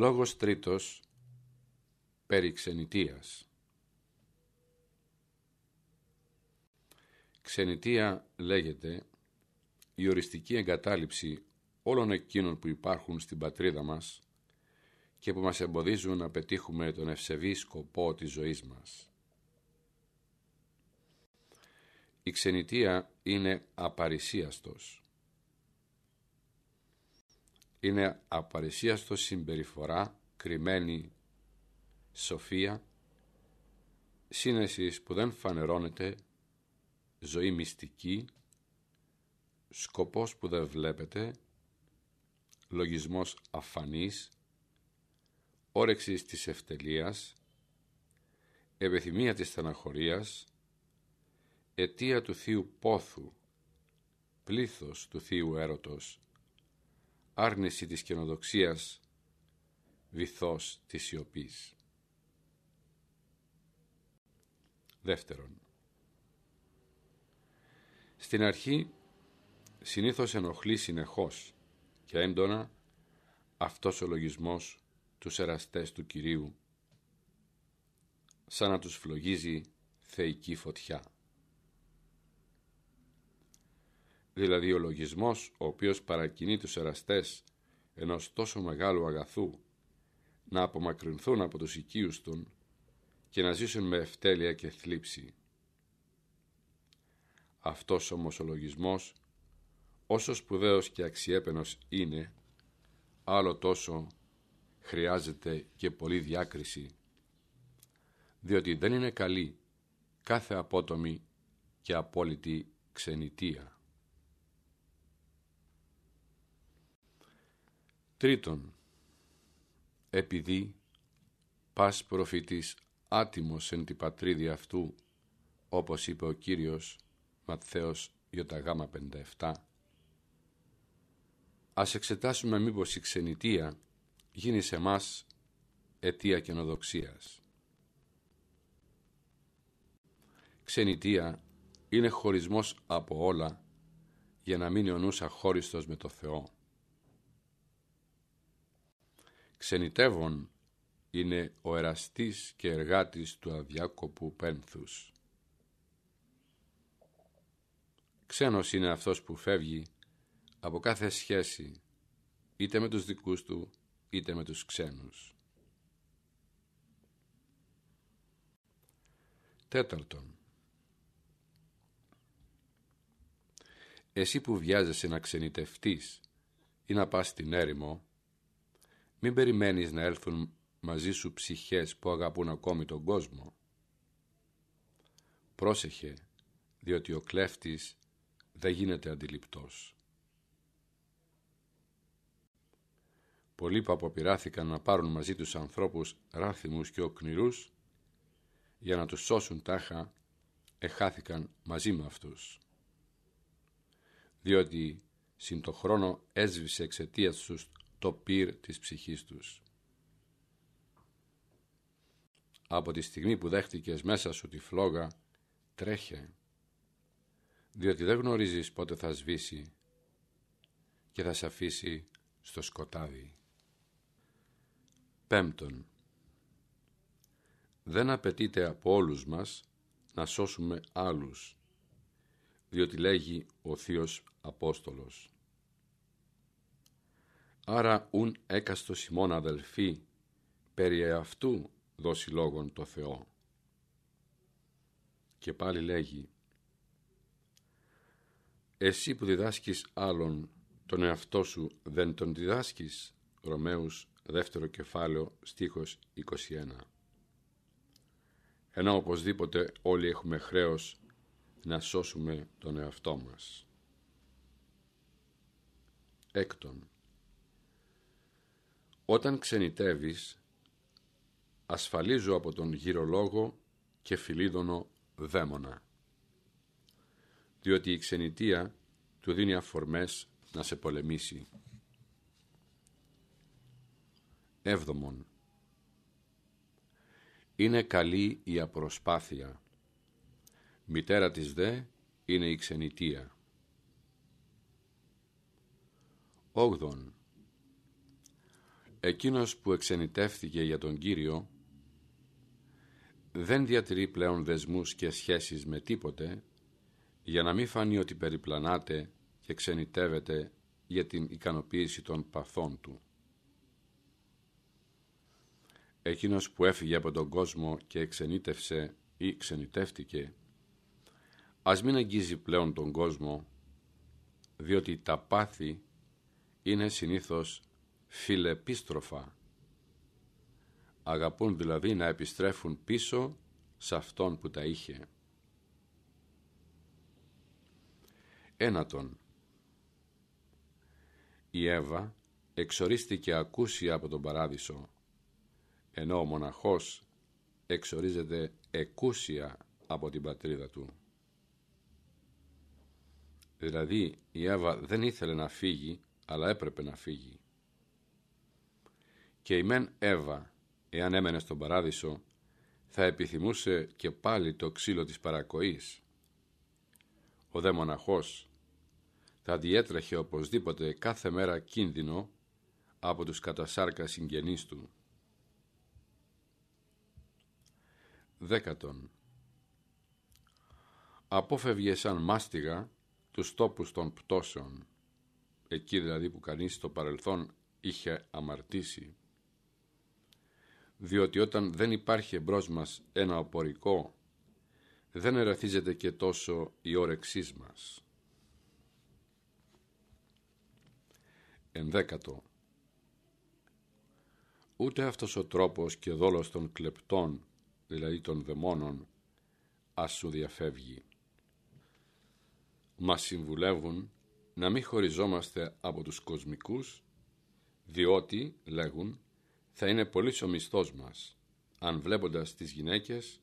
Λόγος τρίτος περί ξενιτίας. Ξενιτία λέγεται η οριστική εγκατάλειψη όλων εκείνων που υπάρχουν στην πατρίδα μας και που μας εμποδίζουν να πετύχουμε τον ευσεβή σκοπό της ζωής μας. Η ξενιτία είναι απαρισίαστος. Είναι απαρισίαστος συμπεριφορά, κρυμμένη σοφία, σύνεσης που δεν φανερώνεται, ζωή μυστική, σκοπός που δεν βλέπετε, λογισμός αφανής, όρεξης της ευτελείας, επιθυμία της στεναχωρίας, αιτία του θείου πόθου, πλήθος του θείου έρωτος, άρνηση της καινοδοξίας, βυθός της σιωπής. Δεύτερον, στην αρχή συνήθως ενοχλεί συνεχώς και έντονα αυτός ο λογισμός τους εραστές του Κυρίου, σαν να τους φλογίζει θεϊκή φωτιά. Δηλαδή ο λογισμός ο οποίος παρακινεί τους εραστές ενός τόσο μεγάλου αγαθού να απομακρυνθούν από τους οικείους των και να ζήσουν με ευτέλεια και θλίψη. Αυτός όμως ο λογισμός, όσο σπουδαίος και αξιέπαινος είναι, άλλο τόσο χρειάζεται και πολλή διάκριση, διότι δεν είναι καλή κάθε απότομη και απόλυτη ξενιτία. Τρίτον, επειδή πας προφήτης άτιμος εν τη πατρίδη αυτού, όπως είπε ο Κύριος Ματθαίος Ιωταγάμα 57, ας εξετάσουμε μήπως η ξενιτία γίνει σε μας αιτία καινοδοξίας. Ξενιτία είναι χωρισμός από όλα για να μείνει ο νους αχώριστος με το Θεό. Ξενιτεύων είναι ο εραστής και εργάτης του αδιάκοπου πένθους. Ξένος είναι αυτός που φεύγει από κάθε σχέση είτε με τους δικούς του είτε με τους ξένους. Τέταρτον. Εσύ που βιάζεσαι να ξενιτευτείς ή να πας στην έρημο, μην περιμένεις να έλθουν μαζί σου ψυχές που αγαπούν ακόμη τον κόσμο. Πρόσεχε, διότι ο κλέφτης δεν γίνεται αντιληπτός. Πολλοί που αποπειράθηκαν να πάρουν μαζί τους ανθρώπους ράθιμους και οκνηρούς για να τους σώσουν τάχα, εχάθηκαν μαζί με αυτούς. Διότι συν το χρόνο έσβησε εξαιτίας τους το πυρ της ψυχής τους. Από τη στιγμή που δέχτηκες μέσα σου τη φλόγα, τρέχε, διότι δεν γνωρίζεις πότε θα σβήσει και θα σε αφήσει στο σκοτάδι. Πέμπτον, δεν απαιτείται από όλους μας να σώσουμε άλλους, διότι λέγει ο Θείος Απόστολος. Άρα ουν έκαστος ημών αδελφοί, περί αυτού δώσει λόγον το Θεό. Και πάλι λέγει «Εσύ που διδάσκεις άλλον τον εαυτό σου δεν τον διδάσκεις» Ρωμαίους δεύτερο κεφάλαιο στίχος 21 ενώ οπωσδήποτε όλοι έχουμε χρέος να σώσουμε τον εαυτό μας. Έκτον, όταν ξενιτεύεις ασφαλίζω από τον γυρολόγο και φιλίδωνο δαίμονα. Διότι η ξενιτεία του δίνει αφορμές να σε πολεμήσει. Έβδομον. Είναι καλή η απροσπάθεια. Μητέρα της δε είναι η ξενιτεία. Όγδον. Εκείνος που εξενητεύθηκε για τον Κύριο δεν διατηρεί πλέον δεσμούς και σχέσεις με τίποτε για να μην φανεί ότι περιπλανάται και ξενιτεύεται για την ικανοποίηση των παθών του. Εκείνος που έφυγε από τον κόσμο και εξενίτευσε ή ξενιτεύτηκε, ας μην αγγίζει πλέον τον κόσμο, διότι τα πάθη είναι συνήθως φιλεπίστροφα. Αγαπούν δηλαδή να επιστρέφουν πίσω σε αυτόν που τα είχε. Ένατον. Η Εύα εξορίστηκε ακούσια από τον παράδεισο, ενώ ο μοναχός εξορίζεται εκούσια από την πατρίδα του. Δηλαδή η Εύα δεν ήθελε να φύγει, αλλά έπρεπε να φύγει. Και η μεν Εύα, εάν έμενε στον παράδεισο, θα επιθυμούσε και πάλι το ξύλο της παρακοής. Ο δε μοναχός θα διέτρεχε οπωσδήποτε κάθε μέρα κίνδυνο από τους κατασάρκα συγγενείς του. Δέκατον. Απόφευγε σαν μάστιγα τους τόπους των πτώσεων, εκεί δηλαδή που κανείς στο παρελθόν είχε αμαρτήσει. Διότι όταν δεν υπάρχει εμπρός μας ένα οπορικό, δεν εραθίζεται και τόσο η όρεξής μας. Ενδέκατο. Ούτε αυτός ο τρόπος και δόλος των κλεπτών, δηλαδή των δαιμόνων, ας σου διαφεύγει. Μας συμβουλεύουν να μην χωριζόμαστε από τους κοσμικούς, διότι, λέγουν, θα είναι πολύ ο μισθός μας, αν βλέποντας τις γυναίκες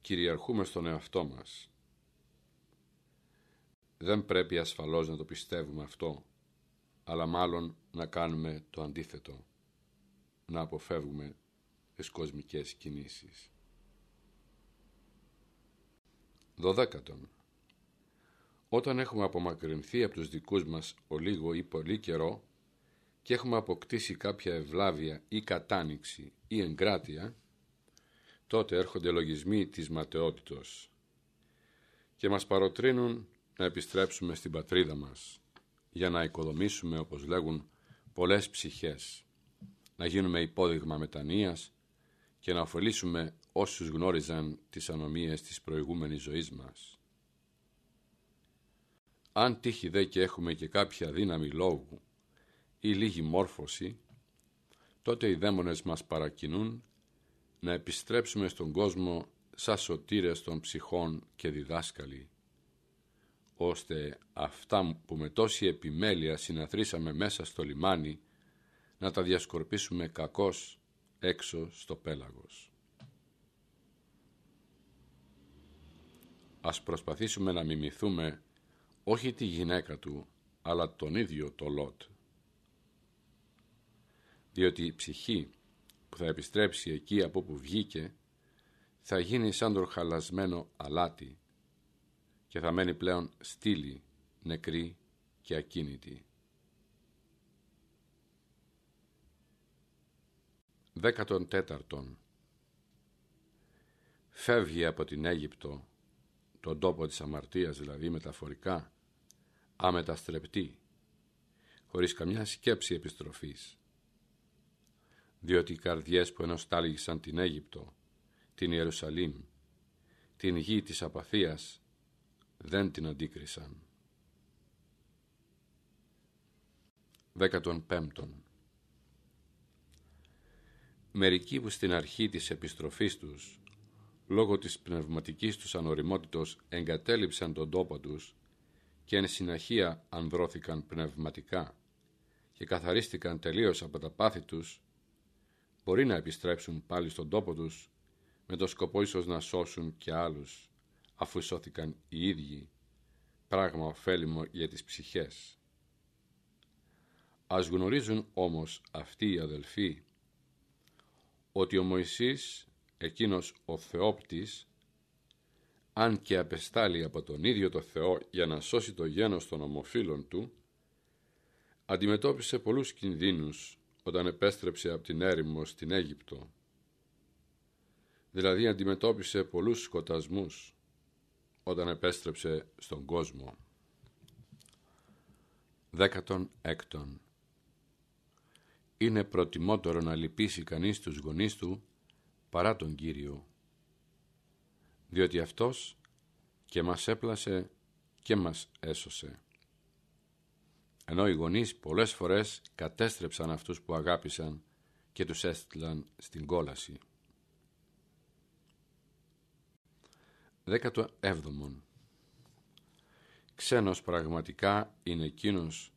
κυριαρχούμε στον εαυτό μας. Δεν πρέπει ασφαλώς να το πιστεύουμε αυτό, αλλά μάλλον να κάνουμε το αντίθετο, να αποφεύγουμε τις κοσμικές κινήσεις. Δωδέκατον. Όταν έχουμε απομακρυνθεί από τους δικούς μας ο λίγο ή πολύ καιρό και έχουμε αποκτήσει κάποια ευλάβεια ή κατάνοιξη ή εγκράτεια, τότε έρχονται λογισμοί της ματαιότητος και μας παροτρύνουν να επιστρέψουμε στην πατρίδα μας για να οικοδομήσουμε, όπως λέγουν, πολλές ψυχές, να γίνουμε υπόδειγμα μετανοίας και να ωφελήσουμε όσους γνώριζαν τις ανομίες της προηγούμενης ζωής μας. Αν τύχει δε και έχουμε και κάποια δύναμη λόγου ή λίγη μόρφωση, τότε οι δαίμονες μας παρακινούν να επιστρέψουμε στον κόσμο σαν σωτήρες των ψυχών και διδάσκαλοι, ώστε αυτά που με τόση επιμέλεια συναθρήσαμε μέσα στο λιμάνι να τα διασκορπίσουμε κακώς έξω στο πέλαγος. Ας προσπαθήσουμε να μιμηθούμε όχι τη γυναίκα του, αλλά τον ίδιο το Λότ. Διότι η ψυχή που θα επιστρέψει εκεί από που βγήκε θα γίνει σαν το χαλασμένο αλάτι και θα μένει πλέον στήλη, νεκρή και ακίνητη. Δέκατον τέταρτον Φεύγει από την Αίγυπτο, τον τόπο της αμαρτίας δηλαδή μεταφορικά, αμεταστρεπτή, χωρίς καμιά σκέψη επιστροφής. Διότι οι καρδιές που ενοστάλγησαν την Αίγυπτο, την Ιερουσαλήμ, την γη της απαθίας, δεν την αντίκρισαν. Δέκατον πέμπτον Μερικοί που στην αρχή της επιστροφής τους, λόγω της πνευματικής τους ανοριμότητος εγκατέλειψαν τον τόπο τους και εν συναχεία ανδρώθηκαν πνευματικά και καθαρίστηκαν τελείως από τα πάθη τους, μπορεί να επιστρέψουν πάλι στον τόπο τους με το σκοπό ίσως να σώσουν και άλλους αφού σώθηκαν οι ίδιοι, πράγμα ωφέλιμο για τις ψυχές. Ας γνωρίζουν όμως αυτοί οι αδελφοί ότι ο Μωυσής, εκείνος ο Θεόπτης, αν και απεστάλει από τον ίδιο το Θεό για να σώσει το γένος των ομοφύλων του, αντιμετώπισε πολλούς κινδύνους όταν επέστρεψε από την έρημο στην Αίγυπτο. Δηλαδή αντιμετώπισε πολλούς σκοτασμούς όταν επέστρεψε στον κόσμο. Δέκατον έκτον. Είναι προτιμότερο να λυπήσει κανείς τους γονείς του παρά τον Κύριο, διότι Αυτός και μας έπλασε και μας έσωσε. Ενώ οι γονείς πολλές φορές κατέστρεψαν αυτούς που αγάπησαν και τους έστειλαν στην κόλαση. Δέκατο έβδομον. Ξένος πραγματικά είναι εκείνος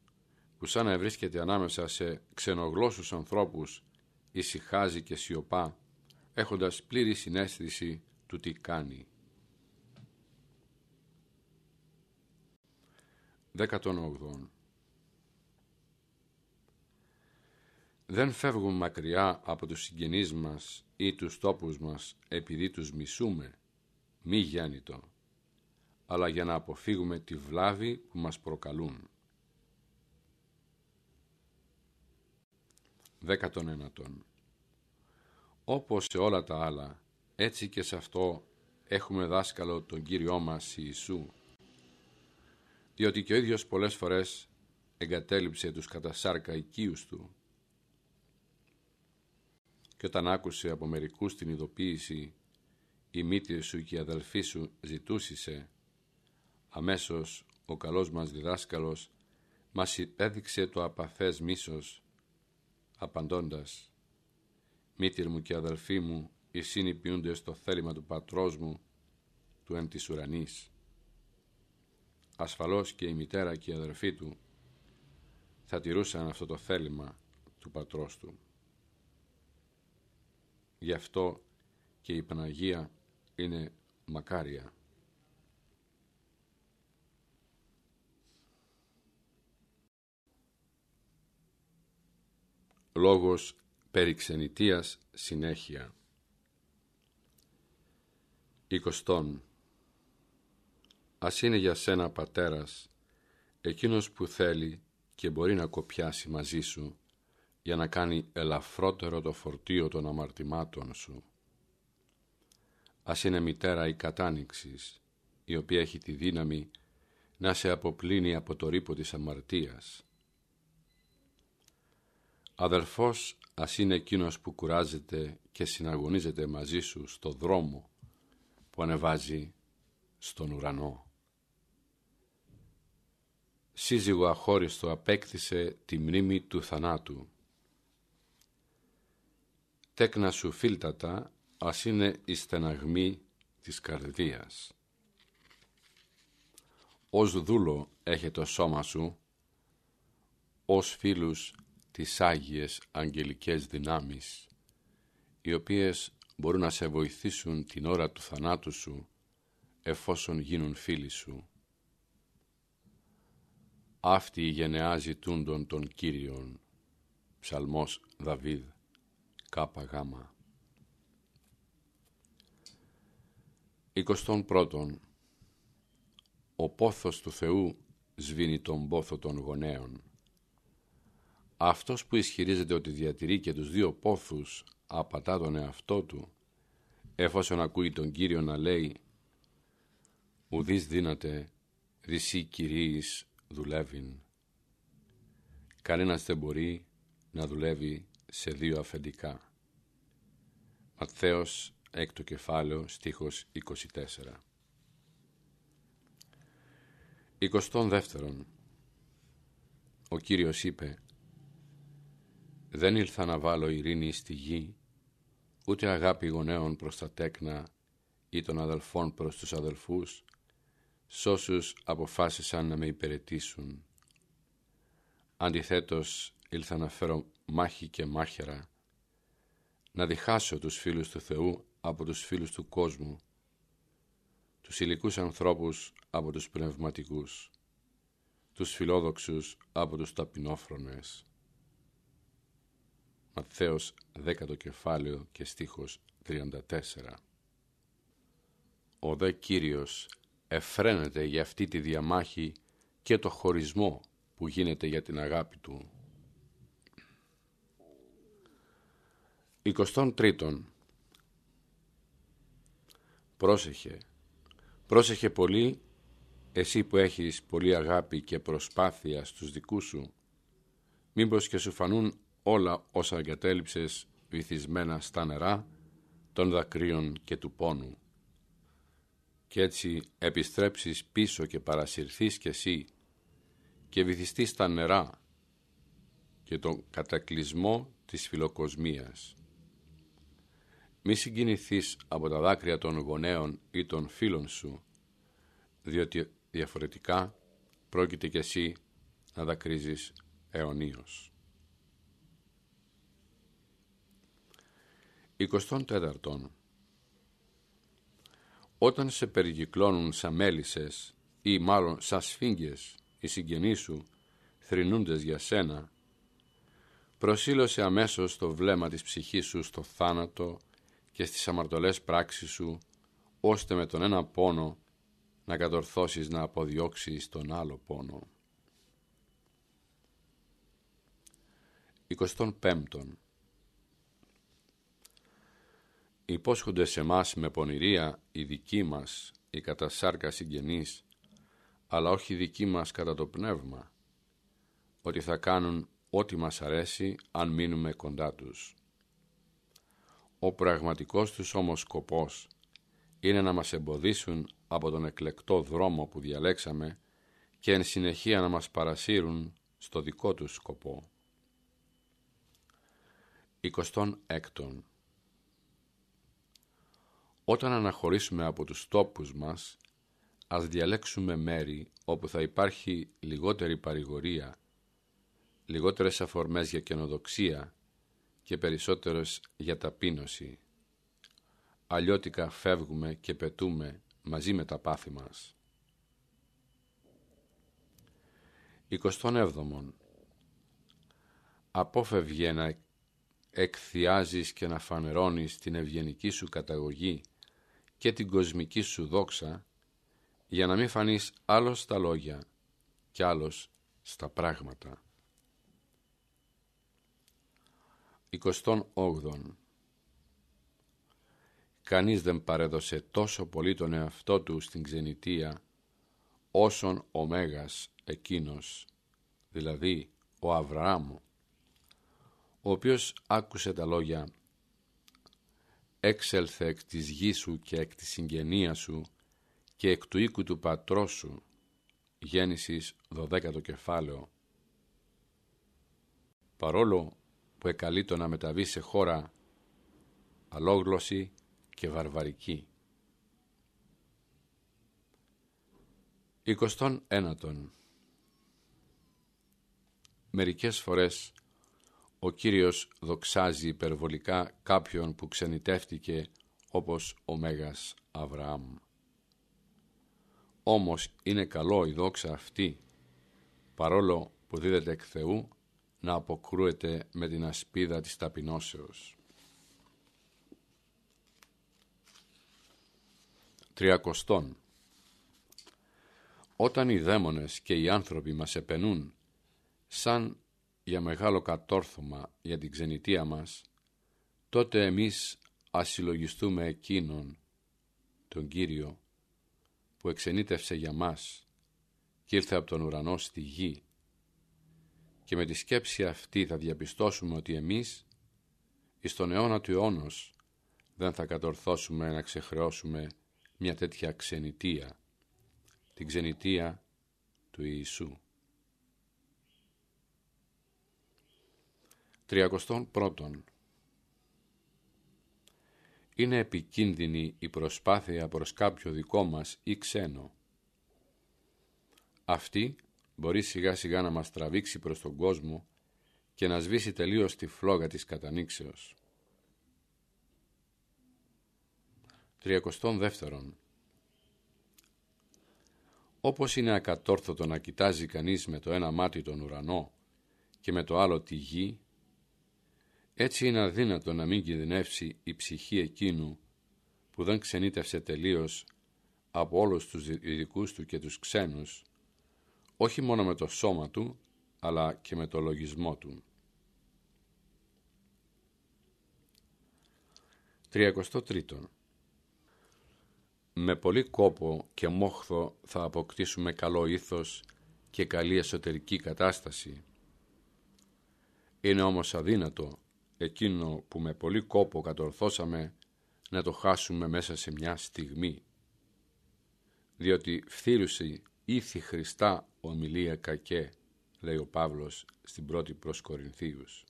που σαν να βρίσκεται ανάμεσα σε ξενογλώσσους ανθρώπους ησυχάζει και σιωπά έχοντας πλήρη συνέστηση του τι κάνει. 18. Δεν φεύγουν μακριά από τους συγγενείς μας ή τους τόπους μας επειδή τους μισούμε, μη γέννητο, αλλά για να αποφύγουμε τη βλάβη που μας προκαλούν. 19. Όπως σε όλα τα άλλα, έτσι και σε αυτό έχουμε δάσκαλο τον Κύριό μας Ιησού, διότι και ο ίδιος πολλές φορές εγκατέλειψε τους κατασάρκα οικείους του και όταν άκουσε από μερικούς την ειδοποίηση η μήτρη σου και η αδελφή σου ζητούσισε αμέσως ο καλός μας διδάσκαλος μας έδειξε το απαθές μίσος απαντώντας «Μήτυρ μου και αδελφοί μου, οι συνυπιούνται στο θέλημα του πατρός μου, του εν της ουρανής». Ασφαλώς και η μητέρα και η αδελφή του θα τηρούσαν αυτό το θέλημα του πατρός του. Γι' αυτό και η Παναγία είναι μακάρια. Λόγος περί ξενιτίας συνέχεια. Εικοστόν. Ας είναι για σένα πατέρας, εκείνος που θέλει και μπορεί να κοπιάσει μαζί σου για να κάνει ελαφρότερο το φορτίο των αμαρτημάτων σου. Ας είναι μητέρα η κατάνοιξης, η οποία έχει τη δύναμη να σε αποπλύνει από το ρήπο της αμαρτίας. Αδελφός ας είναι εκείνος που κουράζεται και συναγωνίζεται μαζί σου στο δρόμο που ανεβάζει στον ουρανό. Σύζυγο αχώριστο απέκτησε τη μνήμη του θανάτου τέκνα σου φίλτατα, ας είναι η στεναγμή της καρδίας. Ως δούλο έχει το σώμα σου, ως φίλους τις Άγιες Αγγελικές Δυνάμεις, οι οποίες μπορούν να σε βοηθήσουν την ώρα του θανάτου σου, εφόσον γίνουν φίλοι σου. Αυτή η γενεά ζητούντων των Κύριων, ψαλμός Δαβίδ. Κάπα Γάμα. Εικοστόν πρώτον. Ο πόθος του Θεού σβήνει τον πόθο των γονέων. Αυτός που ισχυρίζεται ότι διατηρεί και τους δύο πόθους απατά τον εαυτό του, εφόσον ακούει τον Κύριο να λέει «Ουδείς δύναται, δυσί κυρίης δουλεύειν». Κανένας δεν μπορεί να δουλεύει σε δύο αφεντικά. Ματθαίος, έκτο κεφάλαιο, στίχος 24. Εικοστόν δεύτερον. Ο Κύριος είπε «Δεν ήλθα να βάλω ειρήνη στη γη, ούτε αγάπη γονέων προς τα τέκνα ή των αδελφών προς τους αδελφούς, σ' όσους αποφάσισαν να με υπηρετήσουν. Αντιθέτως ήλθα να φέρω μάχη και μάχερα, να διχάσω τους φίλους του Θεού από τους φίλους του κόσμου, τους υλικούς ανθρώπους από τους πνευματικούς, τους φιλόδοξους από τους ταπεινόφρονες. Ματθαίος 10 κεφάλαιο και στίχος 34 Ο δε Κύριος εφραίνεται για αυτή τη διαμάχη και το χωρισμό που γίνεται για την αγάπη Του. 23. Πρόσεχε. Πρόσεχε πολύ εσύ που έχεις πολύ αγάπη και προσπάθεια στους δικούς σου. Μήπως και σου φανούν όλα όσα εγκατέλειψες βυθισμένα στα νερά των δακρύων και του πόνου. Και έτσι επιστρέψεις πίσω και παρασυρθείς κι εσύ και βυθιστείς στα νερά και τον κατακλυσμό της φιλοκοσμίας. Μη συγκινηθείς από τα δάκρυα των γονέων ή των φίλων σου, διότι διαφορετικά πρόκειται κι εσύ να δακρύζεις αιωνίως. 24. Όταν σε περικυκλώνουν σαν μέλισσες ή μάλλον σαν σφίγγες οι συγγενείς σου θρυνούντες για σένα, προσήλωσε αμέσως το βλέμμα της ψυχής σου στο θάνατο και στις αμαρτωλές πράξεις σου, ώστε με τον ένα πόνο να κατορθώσεις να αποδιώξεις τον άλλο πόνο. 25. Υπόσχονται σε μας με πονηρία οι δικοί μας, οι κατά σάρκα συγγενείς, αλλά όχι οι δικοί μας κατά το πνεύμα, ότι θα κάνουν ό,τι μας αρέσει αν μείνουμε κοντά τους. Ο πραγματικός τους όμως σκοπός είναι να μας εμποδίσουν από τον εκλεκτό δρόμο που διαλέξαμε και εν συνεχεία να μας παρασύρουν στο δικό τους σκοπό. 26. Όταν αναχωρήσουμε από τους τόπους μας, ας διαλέξουμε μέρη όπου θα υπάρχει λιγότερη παρηγορία, λιγότερες αφορμές για καινοδοξία και περισσότερες για ταπείνωση. Αλλιώτικα φεύγουμε και πετούμε μαζί με τα πάθη μας. 27. Απόφευγε να εκθιάζεις και να φανερώνεις την ευγενική σου καταγωγή και την κοσμική σου δόξα για να μην φανείς άλλος στα λόγια και άλλος στα πράγματα. 28. Κανείς δεν παρέδωσε τόσο πολύ τον εαυτό του στην ξενιτεία όσον ο Μέγας εκείνος, δηλαδή ο Αβραάμ, ο οποίος άκουσε τα λόγια «Έξελθε εκ της γης σου και εκ της συγγενείας σου και εκ του οίκου του πατρός σου» Γέννησης 12ο κεφάλαιο. Παρόλο που εκαλείτο να μεταβεί σε χώρα αλόγλωση και βαρβαρική. 21. Μερικές φορές ο Κύριος δοξάζει υπερβολικά κάποιον που ξενιτεύτηκε όπως ο Μέγας Αβραάμ. Όμως είναι καλό η δόξα αυτή, παρόλο που δίδεται εκ Θεού, να αποκρούεται με την ασπίδα της ταπεινώσεως. Τριακοστόν Όταν οι δαίμονες και οι άνθρωποι μας επενούν σαν για μεγάλο κατόρθωμα για την ξενιτεία μας, τότε εμείς ασυλλογιστούμε εκείνον, τον Κύριο, που εξενίτευσε για μας και ήρθε από τον ουρανό στη γη και με τη σκέψη αυτή θα διαπιστώσουμε ότι εμείς εις τον αιώνα του αιώνος δεν θα κατορθώσουμε να ξεχρεώσουμε μια τέτοια ξενιτεία, την ξενιτεία του Ιησού. Τριακοστόν πρώτον. Είναι επικίνδυνη η προσπάθεια προς κάποιο δικό μας ή ξένο. Αυτή μπορεί σιγά σιγά να μας τραβήξει προς τον κόσμο και να σβήσει τελείως τη φλόγα της κατανήξεως. Τριακοστόν δεύτερον. Όπως είναι ακατόρθωτο να κοιτάζει κανείς με το ένα μάτι τον ουρανό και με το άλλο τη γη, έτσι είναι αδύνατο να μην κινδυνεύσει η ψυχή εκείνου που δεν ξενίτευσε τελείως από όλους τους ειδικούς του και τους ξένους, όχι μόνο με το σώμα του, αλλά και με το λογισμό του. 33. Με πολύ κόπο και μόχθο θα αποκτήσουμε καλό ήθος και καλή εσωτερική κατάσταση. Είναι όμως αδύνατο εκείνο που με πολύ κόπο κατορθώσαμε να το χάσουμε μέσα σε μια στιγμή. Διότι φθήρουσε ήθη Χριστά ομιλία κακέ, λέει ο Παύλος στην πρώτη προς Κορινθίους.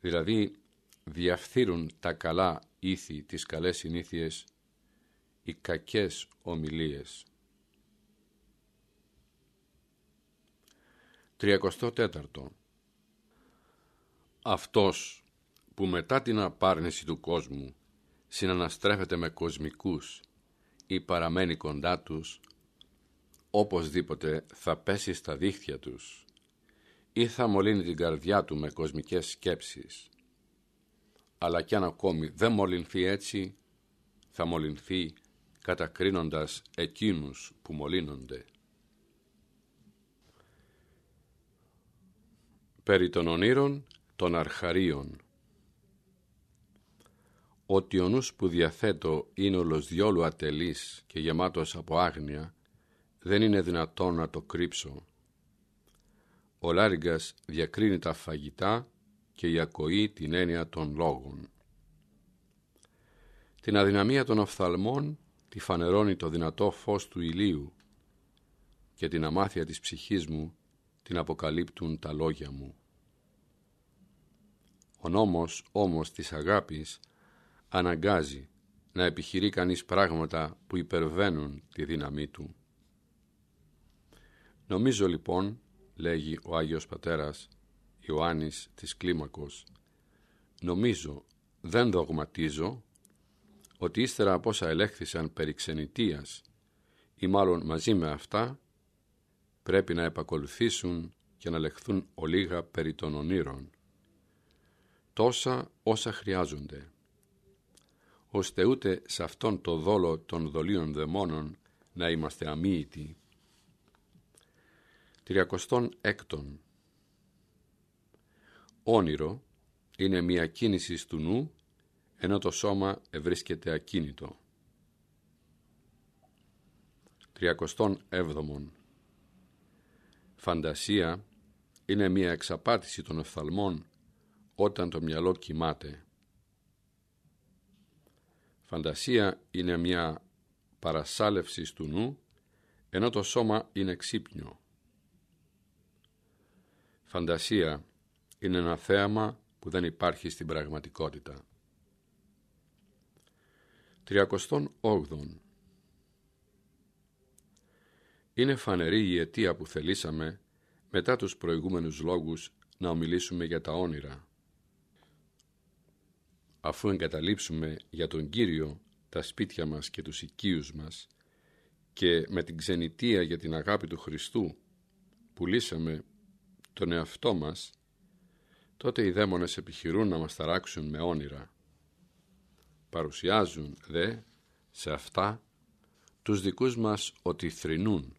Δηλαδή διαφθείρουν τα καλά ήθη, τις καλές συνήθειες, οι κακές ομιλίες. 34. Αυτός που μετά την απάρνηση του κόσμου συναναστρέφεται με κοσμικούς ή παραμένει κοντά τους, οπωσδήποτε θα πέσει στα δίχτυα τους ή θα μολύνει την καρδιά του με κοσμικές σκέψεις. Αλλά κι αν ακόμη δεν μολυνθεί έτσι, θα μολυνθεί κατακρίνοντας εκείνους που μολύνονται. Περί των ονείρων των αρχαρίων ότι ο νους που διαθέτω είναι όλος διόλου ατελής και γεμάτος από άγνοια, δεν είναι δυνατόν να το κρύψω. Ο Λάριγκας διακρίνει τα φαγητά και η ακοή την έννοια των λόγων. Την αδυναμία των οφθαλμών τη φανερώνει το δυνατό φως του ηλίου και την αμάθεια της ψυχής μου την αποκαλύπτουν τα λόγια μου. Ο νόμος όμως της αγάπης αναγκάζει να επιχειρεί κανείς πράγματα που υπερβαίνουν τη δύναμή του. Νομίζω λοιπόν, λέγει ο Άγιος Πατέρας Ιωάννης της Κλίμακος, νομίζω, δεν δογματίζω, ότι ύστερα από όσα ελέγχθησαν περί ξενιτίας ή μάλλον μαζί με αυτά, πρέπει να επακολουθήσουν και να λεχθούν ολίγα περί των ονείρων. Τόσα όσα χρειάζονται ώστε ούτε σε αυτόν το δόλο των δολίων δαιμόνων να είμαστε αμύητοι. Τριακοστόν έκτον Όνειρο είναι μια κίνηση του νου, ενώ το σώμα ευρίσκεται ακίνητο. Τριακοστόν έβδομον Φαντασία είναι μια εξαπάτηση των οφθαλμών όταν το μυαλό κοιμάται. Φαντασία είναι μια παρασάλευση του νου, ενώ το σώμα είναι ξύπνιο. Φαντασία είναι ένα θέαμα που δεν υπάρχει στην πραγματικότητα. 38. Είναι φανερή η αιτία που θελήσαμε μετά τους προηγούμενους λόγους να ομιλήσουμε για τα όνειρα αφού εγκαταλείψουμε για τον Κύριο τα σπίτια μας και τους οικείους μας και με την ξενιτία για την αγάπη του Χριστού πουλήσαμε τον εαυτό μας, τότε οι δαίμονες επιχειρούν να μας ταράξουν με όνειρα. Παρουσιάζουν, δε, σε αυτά τους δικούς μας ότι θρηνούν,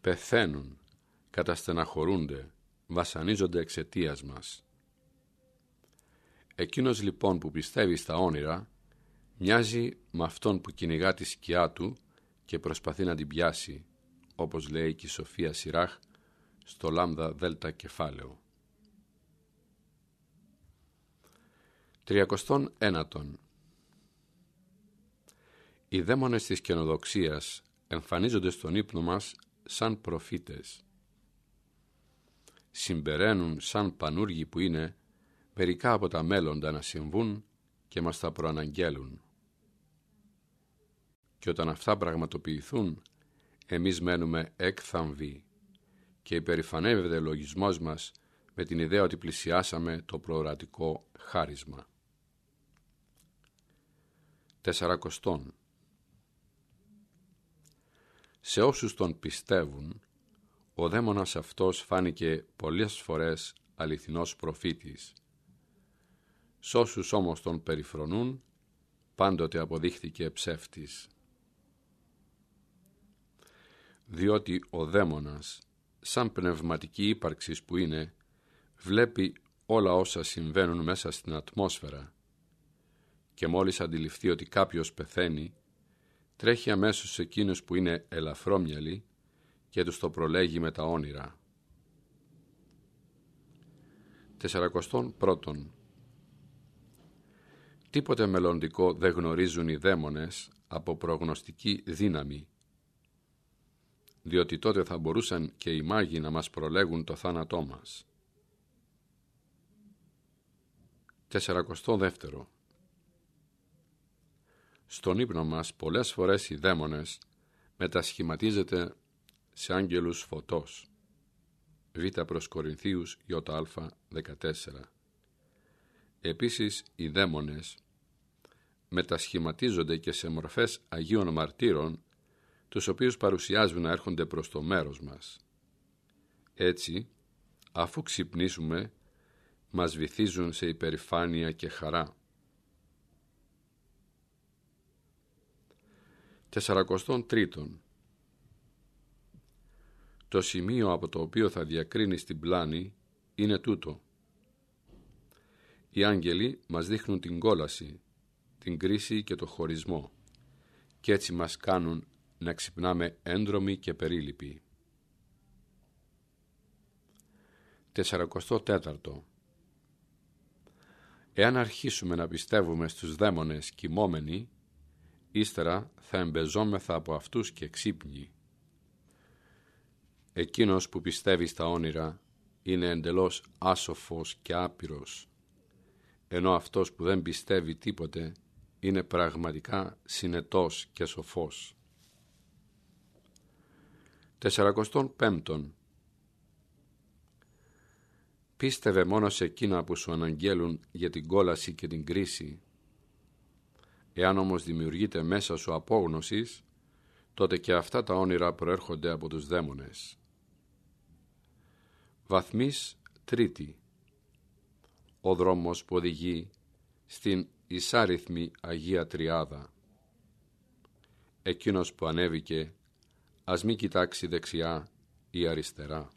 πεθαίνουν, καταστεναχωρούνται, βασανίζονται εξαιτίας μας. Εκείνος λοιπόν που πιστεύει στα όνειρα μοιάζει με αυτόν που κυνηγά τη σκιά του και προσπαθεί να την πιάσει, όπως λέει και η Σοφία Σιράχ στο λάμδα δέλτα κεφάλαιο. Τριακοστόν ένατον Οι δαίμονες της καινοδοξίας εμφανίζονται στον ύπνο μας σαν προφήτες. Συμπεραίνουν σαν πανούργοι που είναι μερικά από τα μέλλοντα να συμβούν και μας τα προαναγγέλουν. Και όταν αυτά πραγματοποιηθούν, εμείς μένουμε έκθαμβοι και υπερηφανεύεται ο λογισμός μας με την ιδέα ότι πλησιάσαμε το προορατικό χάρισμα. Τεσσαρακοστόν Σε όσους τον πιστεύουν, ο δαίμονας αυτός φάνηκε πολλές φορές αληθινός προφήτης Σ' όσους όμως τον περιφρονούν, πάντοτε αποδείχθηκε ψεύτης. Διότι ο δαίμονας, σαν πνευματική ύπαρξης που είναι, βλέπει όλα όσα συμβαίνουν μέσα στην ατμόσφαιρα και μόλις αντιληφθεί ότι κάποιος πεθαίνει, τρέχει αμέσως σε εκείνους που είναι ελαφρόμυαλοι και τους το προλέγει με τα όνειρα. Τεσσαρακοστών πρώτον. Τίποτε μελλοντικό δεν γνωρίζουν οι δαίμονες από προγνωστική δύναμη, διότι τότε θα μπορούσαν και οι μάγοι να μας προλέγουν το θάνατό μας. Τεσσαρακοστό δεύτερο. Στον ύπνο μας πολλές φορές οι δαίμονες μετασχηματίζεται σε άγγελους φωτός. Β προς Κορινθίους ΙΑ 14. Επίσης οι δαίμονες μετασχηματίζονται και σε μορφές Αγίων Μαρτύρων τους οποίους παρουσιάζουν να έρχονται προς το μέρος μας. Έτσι, αφού ξυπνήσουμε, μας βυθίζουν σε υπερηφάνεια και χαρά. Τεσσαρακοστών τρίτον. Το σημείο από το οποίο θα διακρίνει την πλάνη είναι τούτο. Οι άγγελοι μας δείχνουν την κόλαση, την κρίση και το χωρισμό και έτσι μας κάνουν να ξυπνάμε έντρομοι και περίληποι. τέταρτο. Εάν αρχίσουμε να πιστεύουμε στους δαίμονες κοιμόμενοι, ύστερα θα εμπεζόμεθα από αυτούς και ξύπνοι. Εκείνος που πιστεύει στα όνειρα είναι εντελώς άσοφος και άπειρος, ενώ αυτός που δεν πιστεύει τίποτε είναι πραγματικά συνετός και σοφός. Τεσσαρακοστών πέμπτον Πίστευε μόνο σε εκείνα που σου αναγγέλουν για την κόλαση και την κρίση. Εάν όμως δημιουργείται μέσα σου απόγνωσης, τότε και αυτά τα όνειρα προέρχονται από τους δαίμονες. Βαθμής τρίτη Ο δρόμος που οδηγεί στην εισάριθμη Αγία Τριάδα. Εκείνος που ανέβηκε ας μη κοιτάξει δεξιά ή αριστερά.